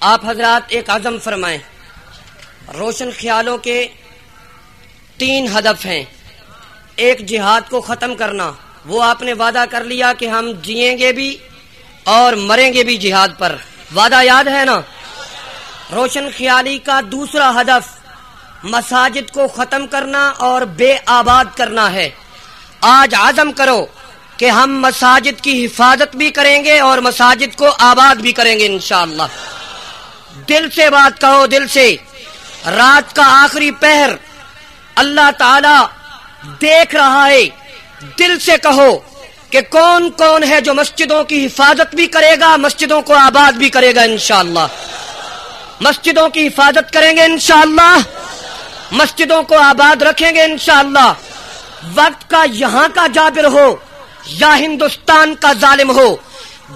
آپ حضرات ایک عزم فرمائیں۔ روشن خیالوں کے تین ہدف ہیں۔ ایک جہاد کو ختم کرنا۔ وہ آپ نے وعدہ کر لیا کہ ہم جئیں گے بھی اور مریں گے بھی جہاد پر۔ وعدہ یاد ہے نا؟ روشن خیالی کا دوسرا ہدف مساجد کو ختم کرنا اور بے آباد کرنا ہے۔ آج عزم کرو کہ ہم مساجد کی حفاظت بھی کریں گے اور مساجد کو آباد بھی کریں گے انشاءاللہ۔ دل سے بات کہو دل سے۔ رات کا آخری پہر اللہ تعالی دیکھ رہا ہے۔ دل سے کہو کہ کون کون ہے جو مسجدوں کی حفاظت بھی کرے گا، مسجدوں کو آباد بھی کرے گا انشاءاللہ۔ مسجدوں کی حفاظت کریں گے انشاءاللہ۔ مسجدوں کو آباد رکھیں گے انشاءاللہ۔ وقت کا یہاں کا جابر ہو، یا ہندوستان کا ظالم ہو۔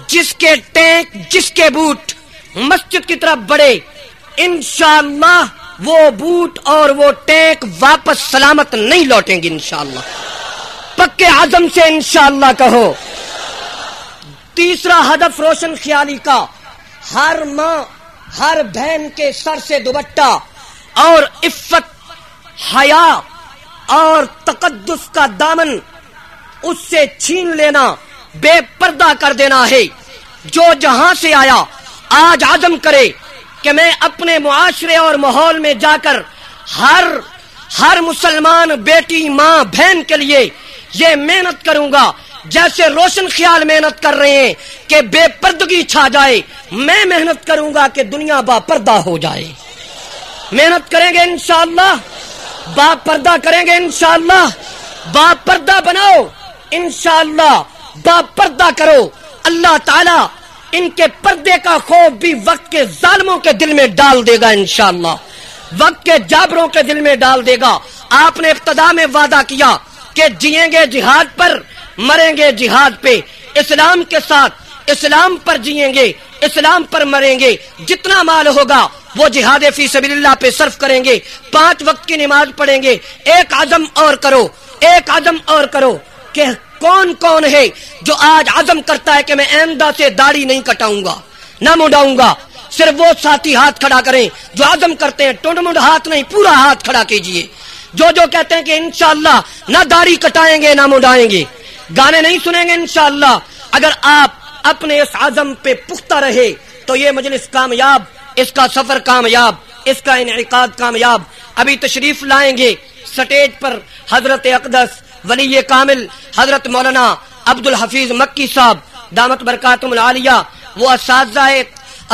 جس کے ٹینک، جس کے بوٹ مسجد کی طرف بڑھے۔ انشاءاللہ وہ بوٹ اور وہ ٹینک واپس سلامت نہیں لوٹیں گے انشاءاللہ۔ پکے عزم سے انشاءاللہ کہو۔ تیسرا ہدف روشن خیالی کا۔ ہر ماں، ہر بہن کے سر سے دوبٹہ اور عفت، حیا اور تقدس کا دامن، اس سے چھین لینا، بے پردہ کر دینا ہے۔ جو جہاں سے آیا آج عزم کرے کہ میں اپنے معاشرے اور ماحول میں جا کر ہر ہر مسلمان بیٹی، ماں، بہن کے لیے یہ محنت کروں گا۔ جیسے روشن خیال محنت کر رہے ہیں کہ بے پردگی چھا جائے، میں محنت کروں گا کہ دنیا با پردہ ہو جائے۔ محنت کریں گے انشاءاللہ۔ با پردہ کریں گے انشاءاللہ۔ با پردہ بناؤ۔ انشاءاللہ با پردہ کرو۔ اللہ تعالی ان کے پردے کا خوف بھی وقت کے ظالموں کے دل میں ڈال دے گا انشاءاللہ۔ وقت کے جابروں کے دل میں ڈال دے گا۔ آپ نے ابتدا میں وعدہ کیا کہ جئیں گے جہاد پر، مریں گے جہاد پہ۔ اسلام کے ساتھ اسلام پر جئیں گے، اسلام پر مریں گے۔ جتنا مال ہوگا وہ جہاد فی سبیل اللہ پہ صرف کریں گے۔ پانچ وقت کی نماز پڑھیں گے۔ ایک عزم اور کرو، ایک عزم اور کرو کہ کون کون ہے جو آج عزم کرتا ہے کہ میں آئندہ سے داڑھی نہیں کٹاؤں گا، نہ مڈاؤں گا۔ صرف وہ ساتھی ہاتھ کھڑا کریں جو عزم کرتے ہیں، ٹونڈ منڈ ہاتھ نہیں، پورا ہاتھ کھڑا کیجیے۔ جو جو کہتے ہیں کہ انشاءاللہ نہ داڑھی کٹائیں گے، نہ مڈائیں گے۔ گانے نہیں سنیں گے انشاءاللہ۔ اگر آپ اپنے اس عزم پہ پختہ رہے تو یہ مجلس کامیاب، اس کا سفر کامیاب، اس کا انعقاد کامیاب۔ ابھی تشریف لائیں گے سٹیج پر حضرت اقدس ولی کامل حضرت مولانا عبد الحفیظ مکی صاحب، دامت برکاتم العالیہ، وہ اساتذہ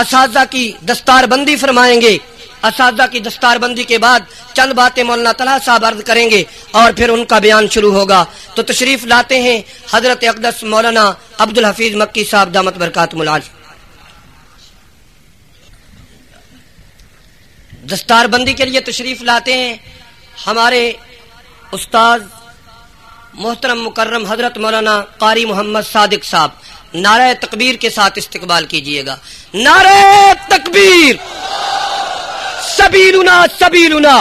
اساتذہ کی دستار بندی فرمائیں گے۔ اساتذہ کی دستار بندی کے بعد چند باتیں مولانا طلحہ صاحب عرض کریں گے اور پھر ان کا بیان شروع ہوگا۔ تو تشریف لاتے ہیں حضرت اقدس مولانا عبد الحفیظ مکی صاحب، دامت برکات ملاج دستار بندی کے لیے تشریف لاتے ہیں۔ ہمارے استاد محترم مکرم حضرت مولانا قاری محمد صادق صاحب، نعرہ تکبیر کے ساتھ استقبال کیجیے گا۔ نعرہ تکبیر! سبیلنا سبیلنا!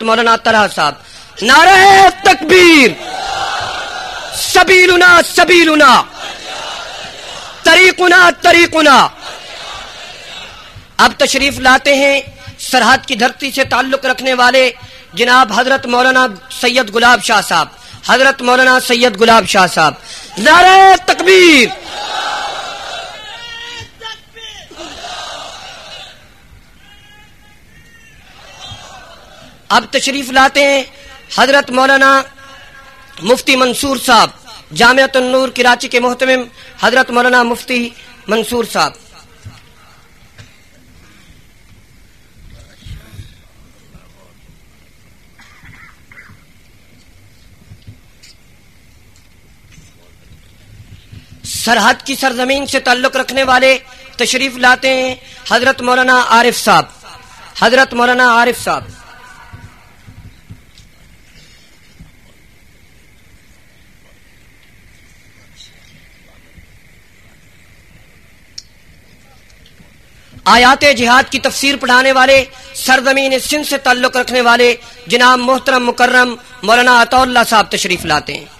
مولانا طرح صاحب، نعرہ تکبیر! سبیلنا سبیلنا! طریقنا طریقنا! اب تشریف لاتے ہیں سرحد کی دھرتی سے تعلق رکھنے والے جناب حضرت مولانا سید گلاب شاہ صاحب۔ حضرت مولانا سید گلاب شاہ صاحب۔ نعرہ تکبیر۔ اب تشریف لاتے ہیں حضرت مولانا مفتی منصور صاحب۔ جامعت النور کراچی کے محتمم حضرت مولانا مفتی منصور صاحب۔ سرحد کی سرزمین سے تعلق رکھنے والے تشریف لاتے ہیں حضرت مولانا عارف صاحب۔ حضرت مولانا عارف صاحب۔ آیات جہاد کی تفسیر پڑھانے والے، سرزمین سندھ سے تعلق رکھنے والے جناب محترم مکرم مولانا عطا اللہ صاحب تشریف لاتے ہیں۔